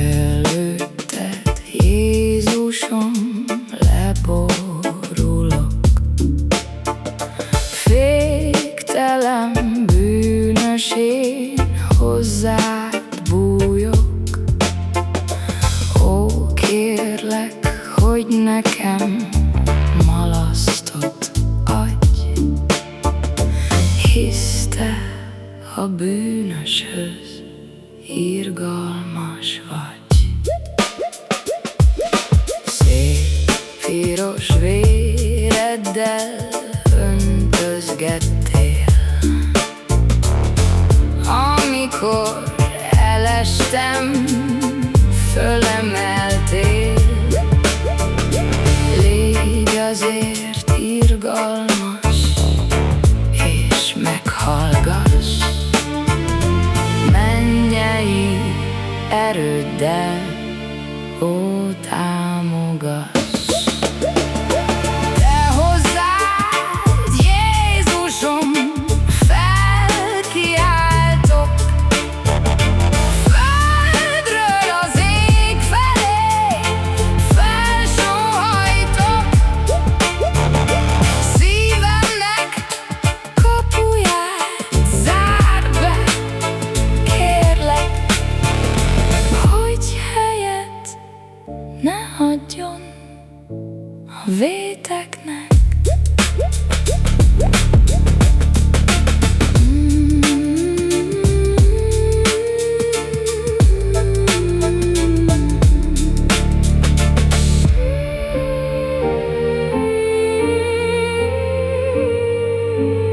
Előtted Jézusom lebor a bűnöshöz irgalmas vagy. Szép piros véreddel öntözgettél Amikor elestem, fölemeltél better die. Ne hagyjon a véteknek Mm.